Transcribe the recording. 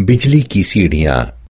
बिजली की सीढ़ियाँ